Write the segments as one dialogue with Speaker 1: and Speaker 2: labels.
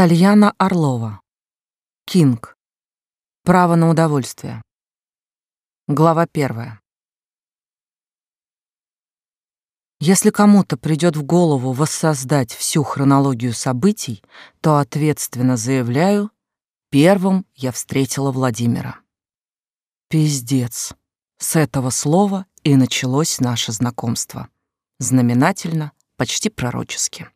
Speaker 1: Тальяна Орлова. Кинг. Право на удовольствие. Глава первая. Если кому-то придет в голову воссоздать всю хронологию событий, то ответственно заявляю, первым я встретила Владимира. Пиздец. С этого слова и началось наше знакомство. Знаменательно, почти пророчески.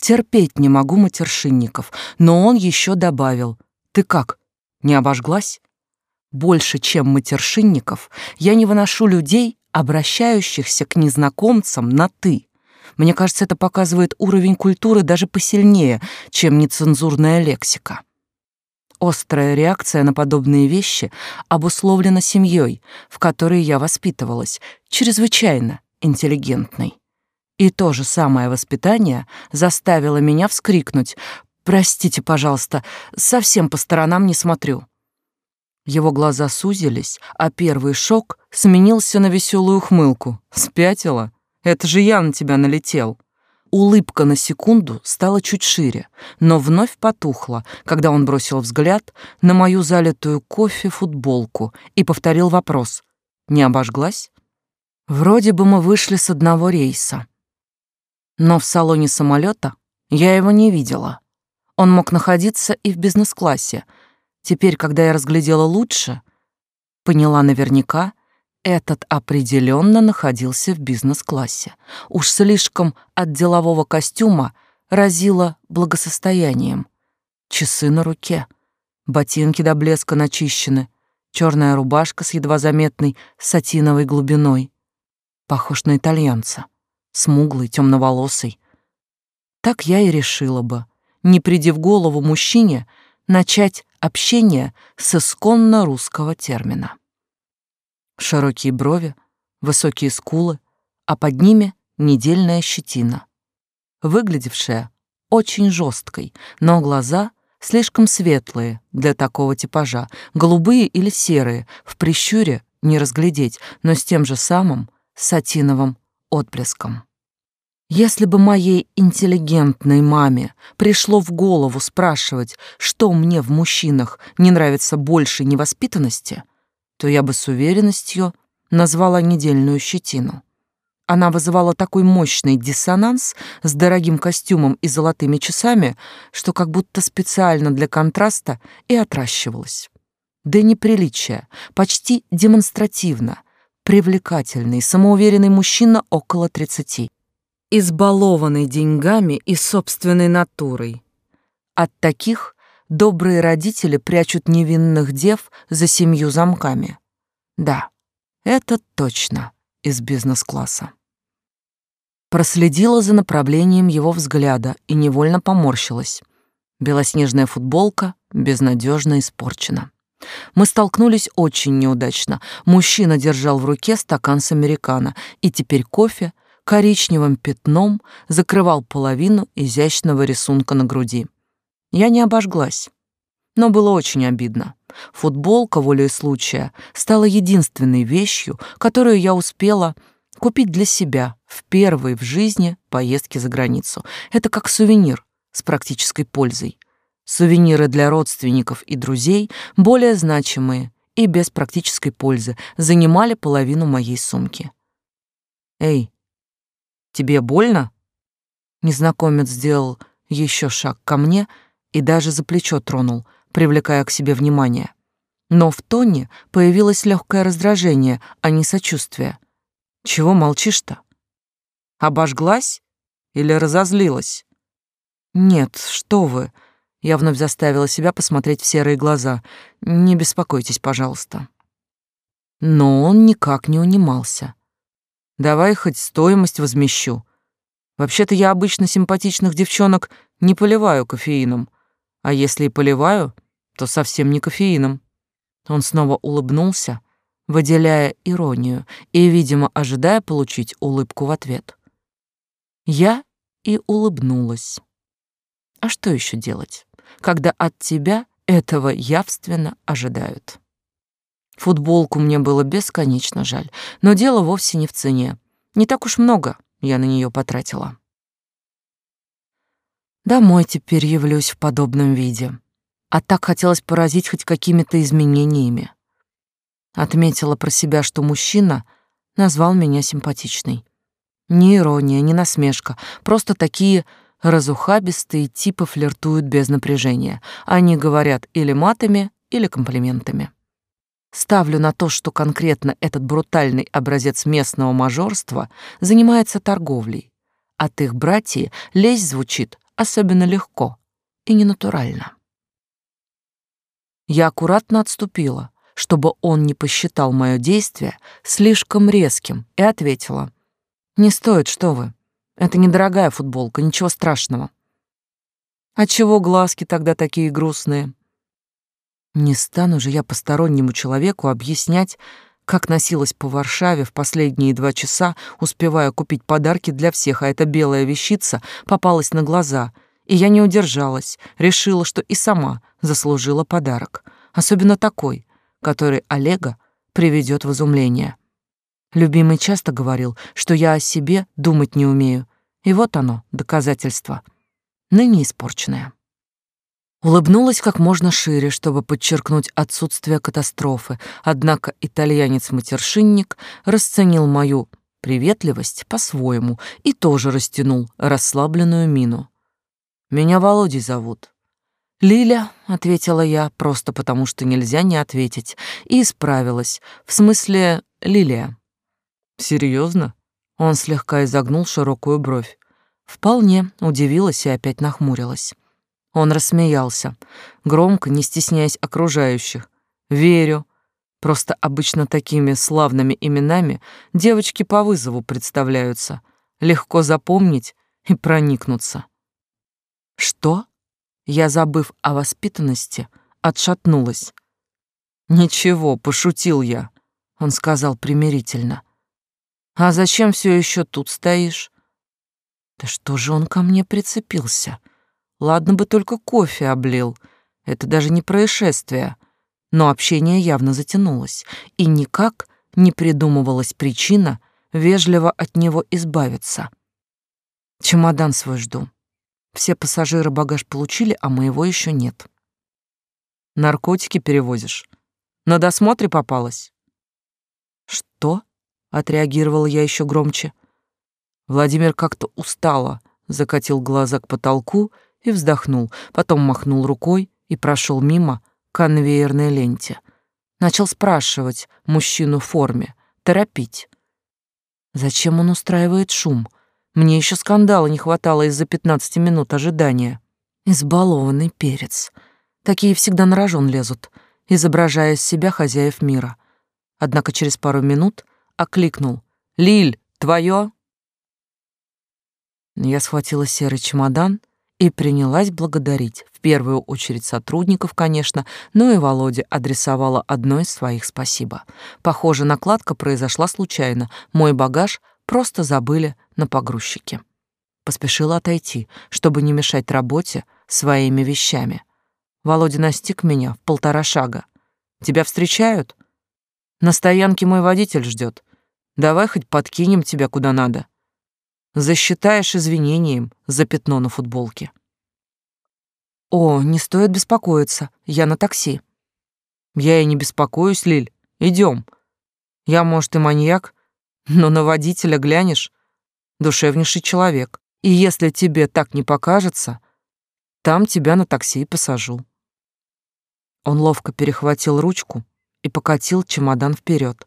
Speaker 1: Терпеть не могу матершинников, но он еще добавил. Ты как, не обожглась? Больше, чем матершинников, я не выношу людей, обращающихся к незнакомцам на «ты». Мне кажется, это показывает уровень культуры даже посильнее, чем нецензурная лексика. Острая реакция на подобные вещи обусловлена семьей, в которой я воспитывалась, чрезвычайно интеллигентной. И то же самое воспитание заставило меня вскрикнуть «Простите, пожалуйста, совсем по сторонам не смотрю». Его глаза сузились, а первый шок сменился на веселую ухмылку. «Спятила? Это же я на тебя налетел». Улыбка на секунду стала чуть шире, но вновь потухла, когда он бросил взгляд на мою залитую кофе футболку и повторил вопрос. «Не обожглась?» Вроде бы мы вышли с одного рейса. Но в салоне самолета я его не видела. Он мог находиться и в бизнес-классе. Теперь, когда я разглядела лучше, поняла наверняка, этот определенно находился в бизнес-классе. Уж слишком от делового костюма разило благосостоянием. Часы на руке, ботинки до блеска начищены, черная рубашка с едва заметной сатиновой глубиной. Похож на итальянца смуглый, темноволосый. Так я и решила бы, не приди в голову мужчине, начать общение с исконно русского термина. Широкие брови, высокие скулы, а под ними недельная щетина, выглядевшая очень жесткой, но глаза слишком светлые для такого типажа, голубые или серые, в прищуре не разглядеть, но с тем же самым сатиновым отблеском. Если бы моей интеллигентной маме пришло в голову спрашивать, что мне в мужчинах не нравится больше невоспитанности, то я бы с уверенностью назвала недельную щетину. Она вызывала такой мощный диссонанс с дорогим костюмом и золотыми часами, что как будто специально для контраста и отращивалась. Да неприличие, почти демонстративно, привлекательный, самоуверенный мужчина около тридцати избалованный деньгами и собственной натурой. От таких добрые родители прячут невинных дев за семью замками. Да, это точно из бизнес-класса. Проследила за направлением его взгляда и невольно поморщилась. Белоснежная футболка безнадежно испорчена. Мы столкнулись очень неудачно. Мужчина держал в руке стакан с американо, и теперь кофе — коричневым пятном закрывал половину изящного рисунка на груди. Я не обожглась, но было очень обидно. Футболка, волей случая, стала единственной вещью, которую я успела купить для себя в первой в жизни поездке за границу. Это как сувенир с практической пользой. Сувениры для родственников и друзей, более значимые и без практической пользы, занимали половину моей сумки. «Эй, Тебе больно?» Незнакомец сделал еще шаг ко мне и даже за плечо тронул, привлекая к себе внимание. Но в тоне появилось легкое раздражение, а не сочувствие. «Чего молчишь-то? Обожглась или разозлилась?» «Нет, что вы!» Я вновь заставила себя посмотреть в серые глаза. «Не беспокойтесь, пожалуйста». Но он никак не унимался. Давай хоть стоимость возмещу. Вообще-то я обычно симпатичных девчонок не поливаю кофеином, а если и поливаю, то совсем не кофеином. Он снова улыбнулся, выделяя иронию и, видимо, ожидая получить улыбку в ответ. Я и улыбнулась. А что еще делать, когда от тебя этого явственно ожидают? Футболку мне было бесконечно жаль, но дело вовсе не в цене. Не так уж много я на нее потратила. Домой теперь явлюсь в подобном виде. А так хотелось поразить хоть какими-то изменениями. Отметила про себя, что мужчина назвал меня симпатичной. Ни ирония, ни насмешка, просто такие разухабистые типы флиртуют без напряжения. Они говорят или матами, или комплиментами. Ставлю на то, что конкретно этот брутальный образец местного мажорства занимается торговлей. От их братьев лезть звучит особенно легко и ненатурально. Я аккуратно отступила, чтобы он не посчитал мое действие слишком резким, и ответила. «Не стоит, что вы. Это недорогая футболка, ничего страшного». «А чего глазки тогда такие грустные?» Не стану же я постороннему человеку объяснять, как носилась по Варшаве в последние два часа, успевая купить подарки для всех, а эта белая вещица попалась на глаза, и я не удержалась, решила, что и сама заслужила подарок, особенно такой, который Олега приведет в изумление. Любимый часто говорил, что я о себе думать не умею, и вот оно, доказательство, ныне испорченное. Улыбнулась как можно шире, чтобы подчеркнуть отсутствие катастрофы, однако итальянец-матершинник расценил мою приветливость по-своему и тоже растянул расслабленную мину. «Меня Володей зовут». «Лиля», — ответила я, просто потому что нельзя не ответить, и исправилась, в смысле Лилия. «Серьезно?» Он слегка изогнул широкую бровь. Вполне удивилась и опять нахмурилась. Он рассмеялся, громко, не стесняясь окружающих. «Верю. Просто обычно такими славными именами девочки по вызову представляются. Легко запомнить и проникнуться». «Что?» Я, забыв о воспитанности, отшатнулась. «Ничего, пошутил я», — он сказал примирительно. «А зачем все еще тут стоишь?» «Да что же он ко мне прицепился?» Ладно бы только кофе облил. Это даже не происшествие. Но общение явно затянулось, и никак не придумывалась причина вежливо от него избавиться. Чемодан свой жду. Все пассажиры багаж получили, а моего еще нет. Наркотики перевозишь? На досмотре попалась? Что? Отреагировала я еще громче. Владимир как-то устало закатил глаза к потолку и вздохнул, потом махнул рукой и прошел мимо конвейерной ленте. Начал спрашивать мужчину в форме, торопить. Зачем он устраивает шум? Мне еще скандала не хватало из-за пятнадцати минут ожидания. Избалованный перец. Такие всегда на рожон лезут, изображая из себя хозяев мира. Однако через пару минут окликнул. «Лиль, твое?» Я схватила серый чемодан и принялась благодарить. В первую очередь сотрудников, конечно, но и Володе адресовала одно из своих спасибо. Похоже, накладка произошла случайно. Мой багаж просто забыли на погрузчике. Поспешила отойти, чтобы не мешать работе своими вещами. Володя настиг меня в полтора шага. «Тебя встречают?» «На стоянке мой водитель ждет. Давай хоть подкинем тебя куда надо» засчитаешь извинением за пятно на футболке. О, не стоит беспокоиться, я на такси. Я и не беспокоюсь, Лиль. Идем. Я, может, и маньяк, но на водителя глянешь, душевнейший человек. И если тебе так не покажется, там тебя на такси и посажу. Он ловко перехватил ручку и покатил чемодан вперед,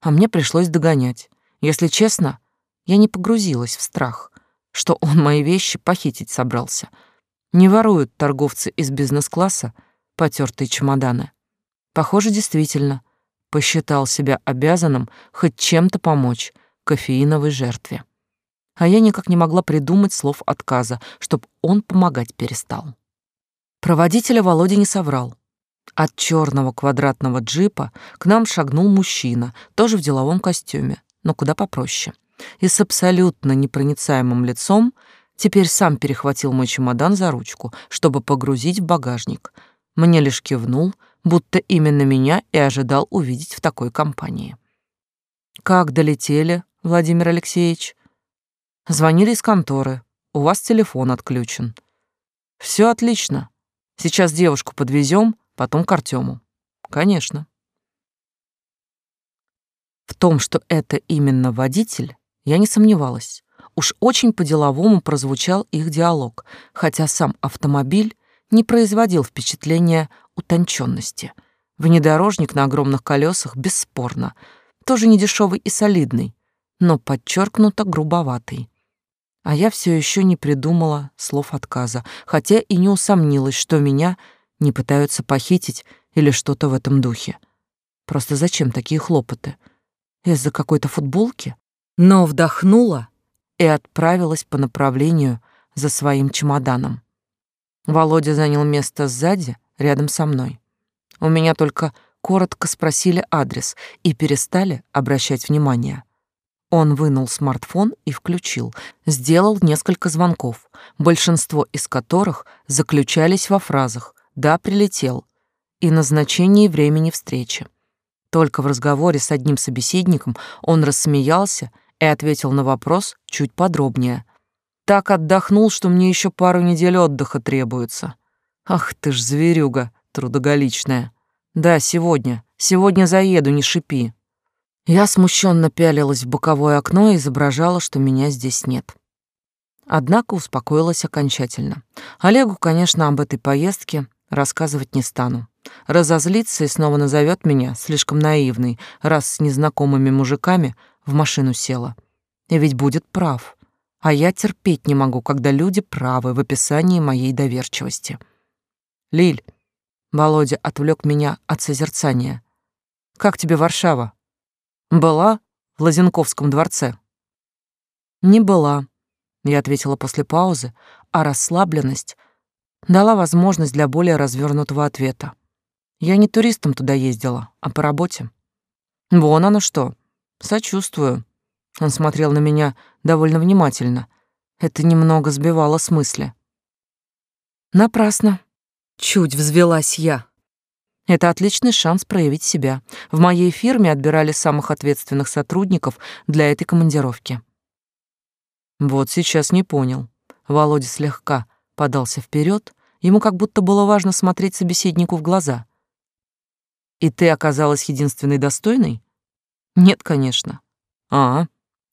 Speaker 1: а мне пришлось догонять. Если честно, я не погрузилась в страх, что он мои вещи похитить собрался. Не воруют торговцы из бизнес-класса потертые чемоданы. Похоже, действительно, посчитал себя обязанным хоть чем-то помочь кофеиновой жертве. А я никак не могла придумать слов отказа, чтоб он помогать перестал. Проводителя Володя не соврал. От черного квадратного джипа к нам шагнул мужчина, тоже в деловом костюме, но куда попроще и с абсолютно непроницаемым лицом теперь сам перехватил мой чемодан за ручку, чтобы погрузить в багажник. Мне лишь кивнул, будто именно меня и ожидал увидеть в такой компании. «Как долетели, Владимир Алексеевич?» «Звонили из конторы. У вас телефон отключен». Все отлично. Сейчас девушку подвезем, потом к Артему. Конечно. В том, что это именно водитель, я не сомневалась. Уж очень по-деловому прозвучал их диалог, хотя сам автомобиль не производил впечатления утонченности. Внедорожник на огромных колесах бесспорно, тоже не дешевый и солидный, но подчеркнуто грубоватый. А я все еще не придумала слов отказа, хотя и не усомнилась, что меня не пытаются похитить или что-то в этом духе. Просто зачем такие хлопоты? Из-за какой-то футболки? Но вдохнула и отправилась по направлению за своим чемоданом. Володя занял место сзади, рядом со мной. У меня только коротко спросили адрес и перестали обращать внимание. Он вынул смартфон и включил, сделал несколько звонков, большинство из которых заключались во фразах «да, прилетел» и назначении времени встречи. Только в разговоре с одним собеседником он рассмеялся и ответил на вопрос чуть подробнее. Так отдохнул, что мне еще пару недель отдыха требуется. Ах ты ж зверюга трудоголичная. Да, сегодня. Сегодня заеду, не шипи. Я смущенно пялилась в боковое окно и изображала, что меня здесь нет. Однако успокоилась окончательно. Олегу, конечно, об этой поездке рассказывать не стану. Разозлится и снова назовет меня слишком наивной, раз с незнакомыми мужиками в машину села. И ведь будет прав. А я терпеть не могу, когда люди правы в описании моей доверчивости. Лиль, Володя отвлек меня от созерцания. Как тебе Варшава? Была в Лазенковском дворце? Не была, я ответила после паузы, а расслабленность дала возможность для более развернутого ответа. Я не туристом туда ездила, а по работе. Вон оно что. Сочувствую. Он смотрел на меня довольно внимательно. Это немного сбивало с мысли. Напрасно. Чуть взвелась я. Это отличный шанс проявить себя. В моей фирме отбирали самых ответственных сотрудников для этой командировки. Вот сейчас не понял. Володя слегка подался вперед. Ему как будто было важно смотреть собеседнику в глаза. И ты оказалась единственной достойной? Нет, конечно. А,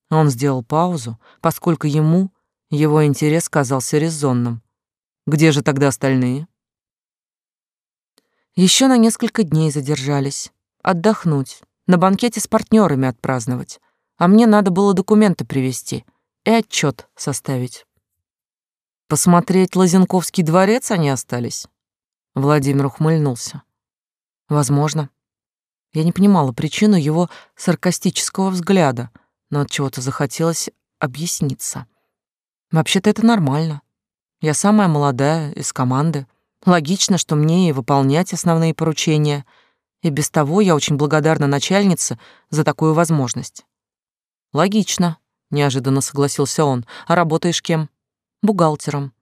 Speaker 1: он сделал паузу, поскольку ему его интерес казался резонным. Где же тогда остальные? Еще на несколько дней задержались. Отдохнуть, на банкете с партнерами отпраздновать. А мне надо было документы привезти и отчет составить. Посмотреть Лазенковский дворец они остались? Владимир ухмыльнулся. Возможно. Я не понимала причину его саркастического взгляда, но от чего-то захотелось объясниться. Вообще-то это нормально. Я самая молодая из команды. Логично, что мне и выполнять основные поручения. И без того я очень благодарна начальнице за такую возможность. Логично, неожиданно согласился он. А работаешь кем? Бухгалтером.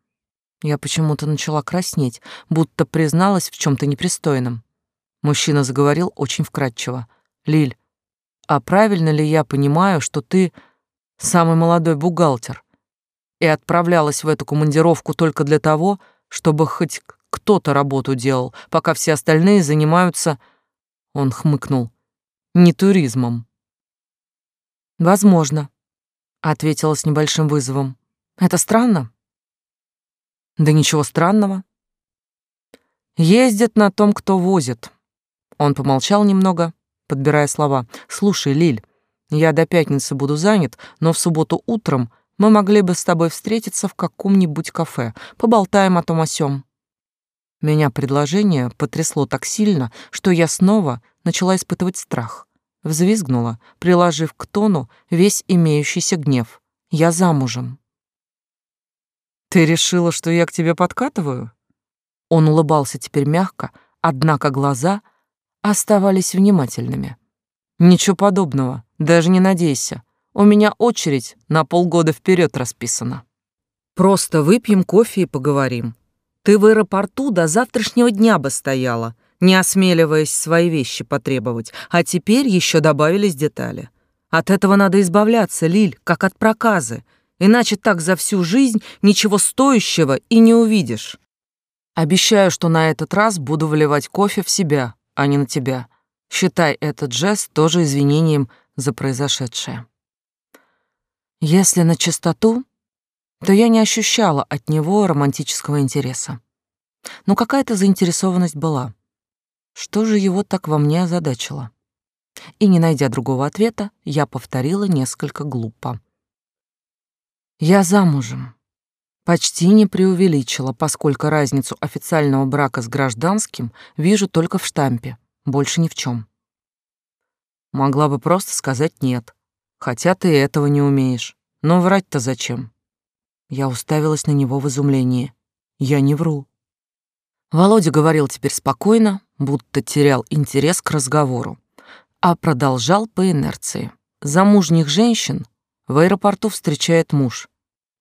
Speaker 1: Я почему-то начала краснеть, будто призналась в чем то непристойном. Мужчина заговорил очень вкратчиво. «Лиль, а правильно ли я понимаю, что ты самый молодой бухгалтер и отправлялась в эту командировку только для того, чтобы хоть кто-то работу делал, пока все остальные занимаются...» Он хмыкнул. «Не туризмом». «Возможно», — ответила с небольшим вызовом. «Это странно?» «Да ничего странного. Ездят на том, кто возит. Он помолчал немного, подбирая слова. «Слушай, Лиль, я до пятницы буду занят, но в субботу утром мы могли бы с тобой встретиться в каком-нибудь кафе, поболтаем о том о сём». Меня предложение потрясло так сильно, что я снова начала испытывать страх. Взвизгнула, приложив к тону весь имеющийся гнев. «Я замужем». «Ты решила, что я к тебе подкатываю?» Он улыбался теперь мягко, однако глаза — оставались внимательными. «Ничего подобного, даже не надейся. У меня очередь на полгода вперед расписана. Просто выпьем кофе и поговорим. Ты в аэропорту до завтрашнего дня бы стояла, не осмеливаясь свои вещи потребовать, а теперь еще добавились детали. От этого надо избавляться, Лиль, как от проказы, иначе так за всю жизнь ничего стоящего и не увидишь. Обещаю, что на этот раз буду выливать кофе в себя, а не на тебя. Считай этот жест тоже извинением за произошедшее. Если на чистоту, то я не ощущала от него романтического интереса. Но какая-то заинтересованность была. Что же его так во мне озадачило? И, не найдя другого ответа, я повторила несколько глупо. «Я замужем». Почти не преувеличила, поскольку разницу официального брака с гражданским вижу только в штампе, больше ни в чем. Могла бы просто сказать «нет», хотя ты этого не умеешь. Но врать-то зачем? Я уставилась на него в изумлении. Я не вру. Володя говорил теперь спокойно, будто терял интерес к разговору, а продолжал по инерции. Замужних женщин в аэропорту встречает муж.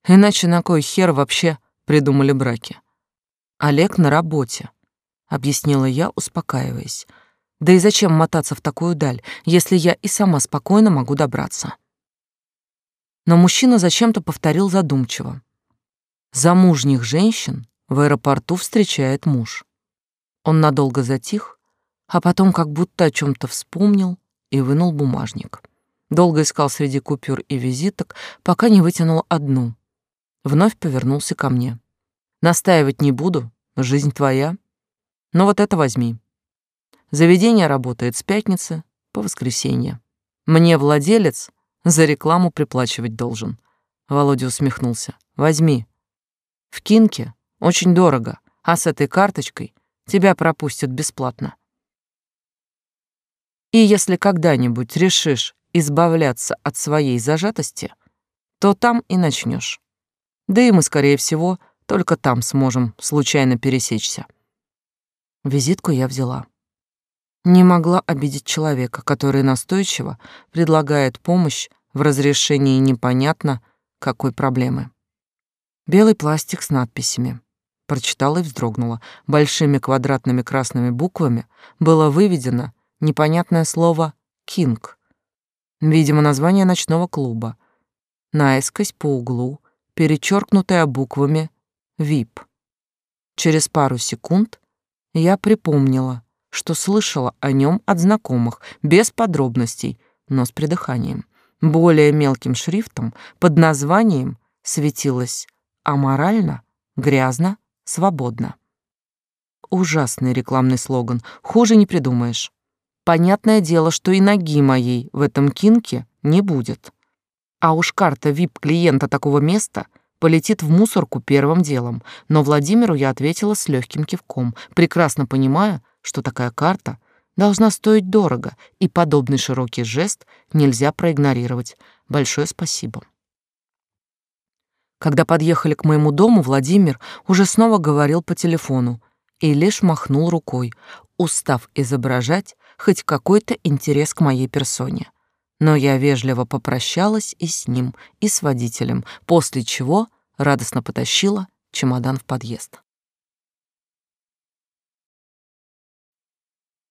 Speaker 1: Иначе на кой хер вообще придумали браки? Олег на работе, объяснила я, успокаиваясь. Да и зачем мотаться в такую даль, если я и сама спокойно могу добраться? Но мужчина зачем-то повторил задумчиво. Замужних женщин в аэропорту встречает муж. Он надолго затих, а потом как будто о чем то вспомнил и вынул бумажник. Долго искал среди купюр и визиток, пока не вытянул одну. Вновь повернулся ко мне. Настаивать не буду, жизнь твоя. Но вот это возьми. Заведение работает с пятницы по воскресенье. Мне владелец за рекламу приплачивать должен. Володя усмехнулся. Возьми. В Кинке очень дорого, а с этой карточкой тебя пропустят бесплатно. И если когда-нибудь решишь избавляться от своей зажатости, то там и начнешь. Да и мы, скорее всего, только там сможем случайно пересечься. Визитку я взяла. Не могла обидеть человека, который настойчиво предлагает помощь в разрешении непонятно какой проблемы. Белый пластик с надписями. Прочитала и вздрогнула. Большими квадратными красными буквами было выведено непонятное слово «Кинг». Видимо, название ночного клуба. Наискось по углу, перечеркнутая буквами «ВИП». Через пару секунд я припомнила, что слышала о нем от знакомых, без подробностей, но с придыханием. Более мелким шрифтом под названием светилось «Аморально, грязно, свободно». Ужасный рекламный слоган, хуже не придумаешь. Понятное дело, что и ноги моей в этом кинке не будет. А уж карта VIP-клиента такого места полетит в мусорку первым делом, но Владимиру я ответила с легким кивком, прекрасно понимая, что такая карта должна стоить дорого, и подобный широкий жест нельзя проигнорировать. Большое спасибо. Когда подъехали к моему дому, Владимир уже снова говорил по телефону и лишь махнул рукой, устав изображать хоть какой-то интерес к моей персоне. Но я вежливо попрощалась и с ним, и с водителем, после чего радостно потащила чемодан в подъезд.